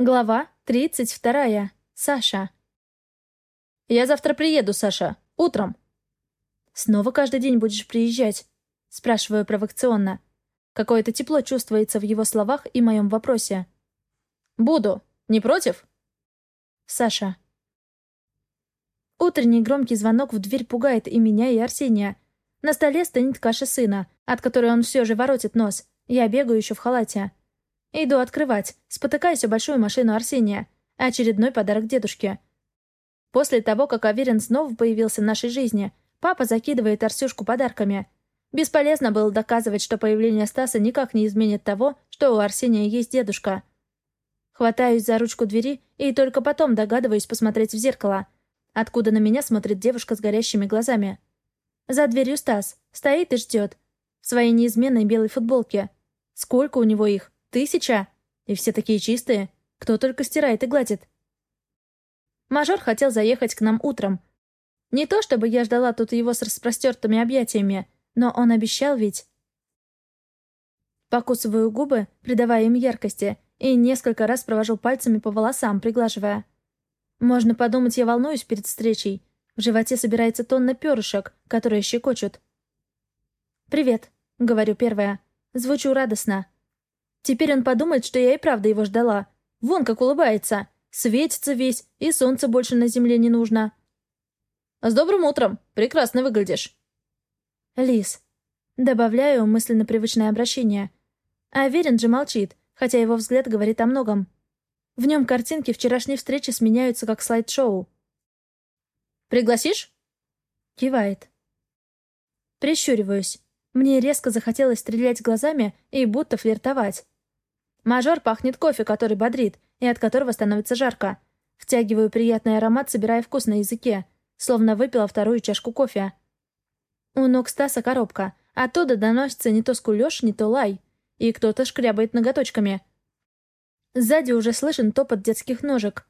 Глава 32. Саша. «Я завтра приеду, Саша. Утром». «Снова каждый день будешь приезжать?» Спрашиваю провокационно. Какое-то тепло чувствуется в его словах и моем вопросе. «Буду. Не против?» Саша. Утренний громкий звонок в дверь пугает и меня, и Арсения. На столе стоит каша сына, от которой он все же воротит нос. Я бегаю еще в халате. Иду открывать, спотыкаясь о большую машину Арсения. Очередной подарок дедушке. После того, как Аверин снова появился в нашей жизни, папа закидывает Арсюшку подарками. Бесполезно было доказывать, что появление Стаса никак не изменит того, что у Арсения есть дедушка. Хватаюсь за ручку двери и только потом догадываюсь посмотреть в зеркало, откуда на меня смотрит девушка с горящими глазами. За дверью Стас. Стоит и ждет. В своей неизменной белой футболке. Сколько у него их? Тысяча? И все такие чистые. Кто только стирает и гладит. Мажор хотел заехать к нам утром. Не то чтобы я ждала тут его с распростертыми объятиями, но он обещал ведь. Покусываю губы, придавая им яркости, и несколько раз провожу пальцами по волосам, приглаживая. Можно подумать, я волнуюсь перед встречей. В животе собирается тонна перышек, которые щекочут. «Привет», — говорю первая. Звучу радостно. Теперь он подумает, что я и правда его ждала. Вон как улыбается. Светится весь, и солнца больше на земле не нужно. «С добрым утром! Прекрасно выглядишь!» «Лис». Добавляю мысленно привычное обращение. А Верин же молчит, хотя его взгляд говорит о многом. В нем картинки вчерашней встречи сменяются как слайд-шоу. «Пригласишь?» Кивает. Прищуриваюсь. Мне резко захотелось стрелять глазами и будто флиртовать. Мажор пахнет кофе, который бодрит, и от которого становится жарко. Втягиваю приятный аромат, собирая вкус на языке, словно выпила вторую чашку кофе. У ног Стаса коробка. Оттуда доносится не то скулёж, не то лай. И кто-то шкрябает ноготочками. Сзади уже слышен топот детских ножек.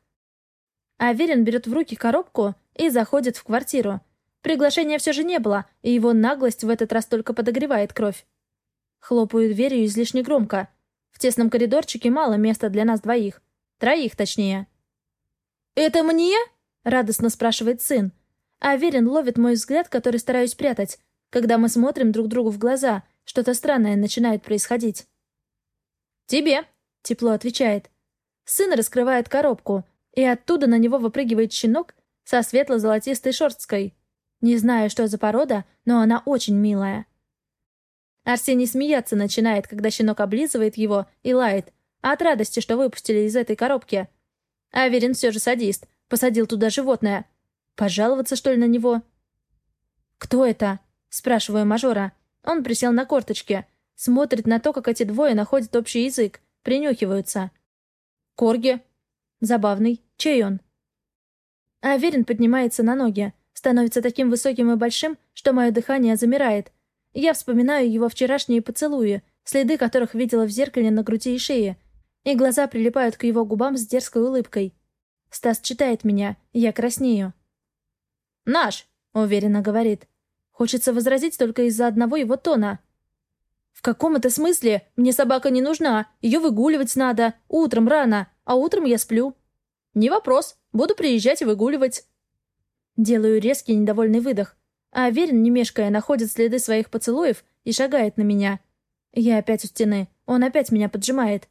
Аверин берет в руки коробку и заходит в квартиру. Приглашения все же не было, и его наглость в этот раз только подогревает кровь. Хлопаю дверью излишне громко. В тесном коридорчике мало места для нас двоих. Троих, точнее. «Это мне?» — радостно спрашивает сын. Аверин ловит мой взгляд, который стараюсь прятать. Когда мы смотрим друг другу в глаза, что-то странное начинает происходить. «Тебе», — тепло отвечает. Сын раскрывает коробку, и оттуда на него выпрыгивает щенок со светло-золотистой шерсткой. Не знаю, что за порода, но она очень милая. Арсений смеяться начинает, когда щенок облизывает его и лает, от радости, что выпустили из этой коробки. Аверин все же садист, посадил туда животное. Пожаловаться, что ли, на него? «Кто это?» — спрашиваю мажора. Он присел на корточки, смотрит на то, как эти двое находят общий язык, принюхиваются. «Корги». «Забавный. Чей он?» Аверин поднимается на ноги, становится таким высоким и большим, что мое дыхание замирает. Я вспоминаю его вчерашние поцелуи, следы которых видела в зеркале на груди и шее, и глаза прилипают к его губам с дерзкой улыбкой. Стас читает меня, я краснею. «Наш!» — уверенно говорит. Хочется возразить только из-за одного его тона. «В каком это смысле? Мне собака не нужна. Ее выгуливать надо. Утром рано. А утром я сплю». «Не вопрос. Буду приезжать и выгуливать». Делаю резкий недовольный выдох. А Верин, не мешкая, находит следы своих поцелуев и шагает на меня. Я опять у стены. Он опять меня поджимает.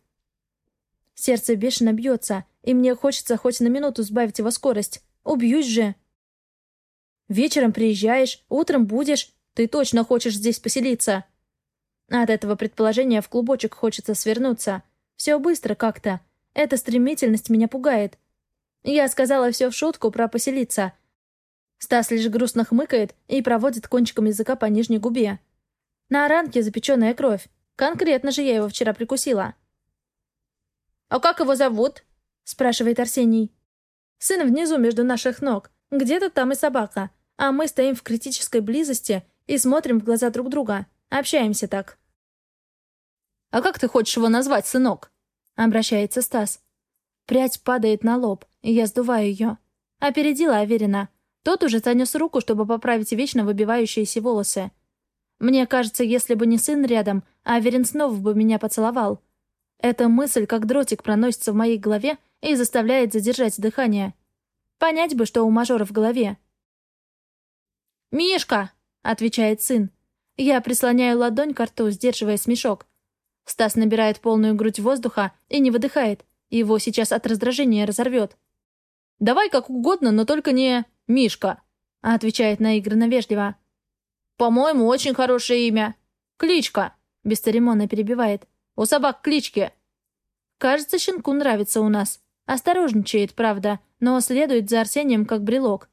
Сердце бешено бьется, и мне хочется хоть на минуту сбавить его скорость. Убьюсь же. Вечером приезжаешь, утром будешь. Ты точно хочешь здесь поселиться. От этого предположения в клубочек хочется свернуться. Все быстро как-то. Эта стремительность меня пугает. Я сказала все в шутку про поселиться. Стас лишь грустно хмыкает и проводит кончиком языка по нижней губе. На ранке запеченная кровь. Конкретно же я его вчера прикусила. «А как его зовут?» — спрашивает Арсений. «Сын внизу между наших ног. Где-то там и собака. А мы стоим в критической близости и смотрим в глаза друг друга. Общаемся так». «А как ты хочешь его назвать, сынок?» — обращается Стас. Прядь падает на лоб, и я сдуваю ее. Опередила Аверина. Тот уже занес руку, чтобы поправить вечно выбивающиеся волосы. Мне кажется, если бы не сын рядом, Аверин снова бы меня поцеловал. Эта мысль, как дротик, проносится в моей голове и заставляет задержать дыхание. Понять бы, что у мажора в голове. «Мишка!» — отвечает сын. Я прислоняю ладонь к рту, сдерживая смешок. Стас набирает полную грудь воздуха и не выдыхает. Его сейчас от раздражения разорвет. «Давай как угодно, но только не Мишка», — отвечает наигранно вежливо. «По-моему, очень хорошее имя. Кличка», — бесцеремонно перебивает. «У собак клички». Кажется, щенку нравится у нас. Осторожничает, правда, но следует за Арсением как брелок.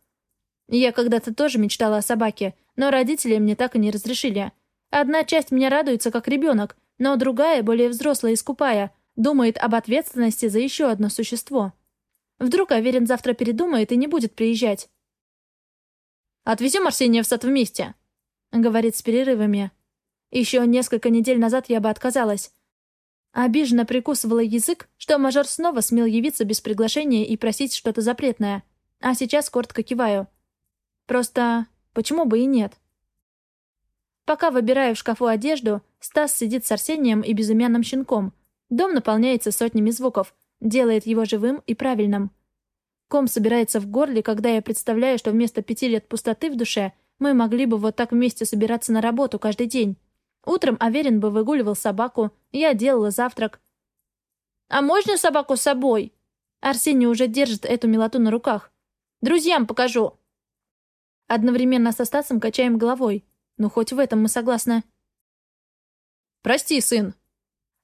Я когда-то тоже мечтала о собаке, но родители мне так и не разрешили. Одна часть меня радуется как ребенок, но другая, более взрослая и скупая, думает об ответственности за еще одно существо. Вдруг Аверин завтра передумает и не будет приезжать. «Отвезем Арсения в сад вместе», — говорит с перерывами. Еще несколько недель назад я бы отказалась. Обиженно прикусывала язык, что мажор снова смел явиться без приглашения и просить что-то запретное. А сейчас коротко киваю. Просто почему бы и нет? Пока выбираю в шкафу одежду, Стас сидит с Арсением и безымянным щенком. Дом наполняется сотнями звуков, делает его живым и правильным. Ком собирается в горле, когда я представляю, что вместо пяти лет пустоты в душе мы могли бы вот так вместе собираться на работу каждый день. Утром Аверин бы выгуливал собаку, я делала завтрак. «А можно собаку с собой?» Арсений уже держит эту милоту на руках. «Друзьям покажу!» Одновременно со Стасом качаем головой. Ну, хоть в этом мы согласны. «Прости, сын!»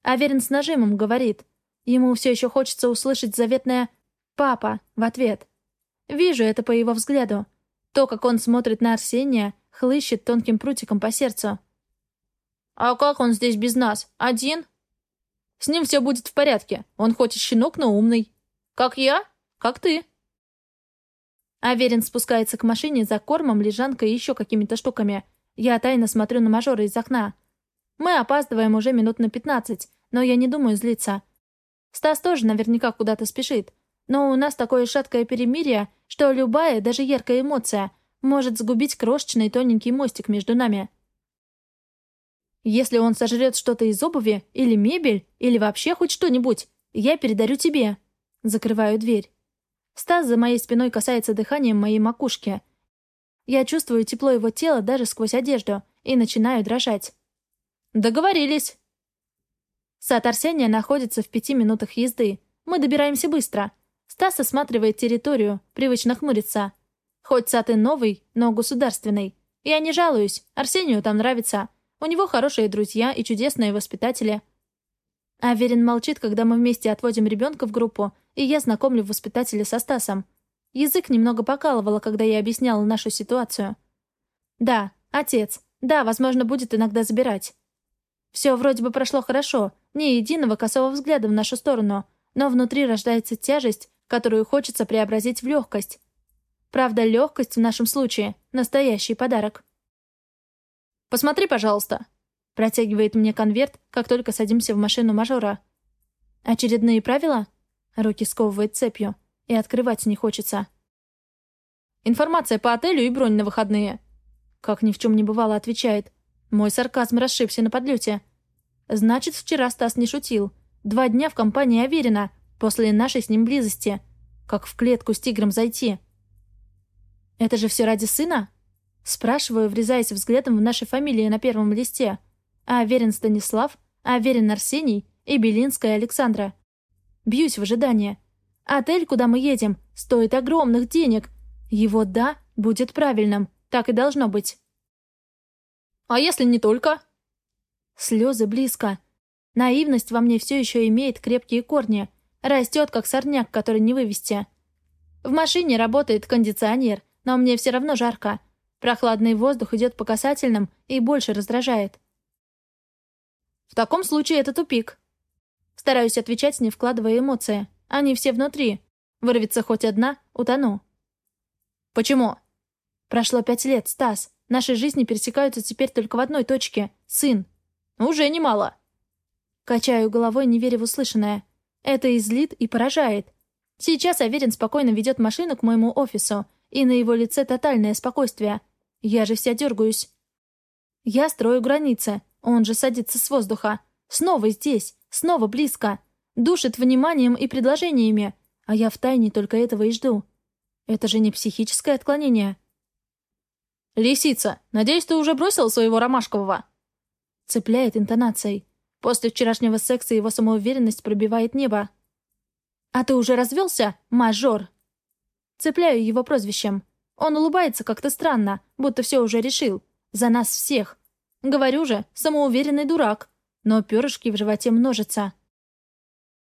Аверин с нажимом говорит. Ему все еще хочется услышать заветное «папа» в ответ. Вижу это по его взгляду. То, как он смотрит на Арсения, хлыщет тонким прутиком по сердцу. «А как он здесь без нас? Один?» «С ним все будет в порядке. Он хоть и щенок, но умный. Как я? Как ты?» Аверин спускается к машине за кормом, лежанкой и еще какими-то штуками. Я тайно смотрю на мажора из окна. Мы опаздываем уже минут на пятнадцать, но я не думаю злиться. Стас тоже наверняка куда-то спешит. Но у нас такое шаткое перемирие, что любая, даже яркая эмоция, может сгубить крошечный тоненький мостик между нами. Если он сожрет что-то из обуви, или мебель, или вообще хоть что-нибудь, я передарю тебе. Закрываю дверь. Стас за моей спиной касается дыханием моей макушки. Я чувствую тепло его тела даже сквозь одежду и начинаю дрожать. «Договорились!» Сад Арсения находится в пяти минутах езды. Мы добираемся быстро. Стас осматривает территорию, привычно хмурится. Хоть сад и новый, но государственный. Я не жалуюсь, Арсению там нравится. У него хорошие друзья и чудесные воспитатели. Аверин молчит, когда мы вместе отводим ребенка в группу, и я знакомлю воспитателя со Стасом. Язык немного покалывало, когда я объясняла нашу ситуацию. Да, отец. Да, возможно, будет иногда забирать. Все вроде бы прошло хорошо, ни единого косого взгляда в нашу сторону, но внутри рождается тяжесть, которую хочется преобразить в легкость. Правда, легкость в нашем случае — настоящий подарок. «Посмотри, пожалуйста», — протягивает мне конверт, как только садимся в машину мажора. «Очередные правила?» Руки сковывает цепью, и открывать не хочется. «Информация по отелю и бронь на выходные». Как ни в чем не бывало, отвечает. Мой сарказм расшибся на подлете. Значит, вчера Стас не шутил. Два дня в компании Аверина, после нашей с ним близости. Как в клетку с тигром зайти. «Это же все ради сына?» Спрашиваю, врезаясь взглядом в наши фамилии на первом листе. Аверин Станислав, Аверин Арсений и Белинская Александра. Бьюсь в ожидании. Отель, куда мы едем, стоит огромных денег. Его «да» будет правильным. Так и должно быть. А если не только? Слезы близко. Наивность во мне все еще имеет крепкие корни. Растет, как сорняк, который не вывести. В машине работает кондиционер, но мне все равно жарко. Прохладный воздух идет по касательным и больше раздражает. В таком случае это тупик. Стараюсь отвечать, не вкладывая эмоции. Они все внутри. Вырвется хоть одна — утону. «Почему?» «Прошло пять лет, Стас. Наши жизни пересекаются теперь только в одной точке. Сын. Уже немало». Качаю головой, не веря в услышанное. Это излит и поражает. Сейчас Аверин спокойно ведет машину к моему офису, и на его лице тотальное спокойствие. Я же вся дергаюсь. Я строю границы, он же садится с воздуха. Снова здесь, Снова близко. Душит вниманием и предложениями, а я втайне только этого и жду. Это же не психическое отклонение. «Лисица, надеюсь, ты уже бросил своего ромашкового?» Цепляет интонацией. После вчерашнего секса его самоуверенность пробивает небо. «А ты уже развелся, мажор?» Цепляю его прозвищем. Он улыбается как-то странно, будто все уже решил. За нас всех. Говорю же, самоуверенный дурак. Но перышки в животе множатся.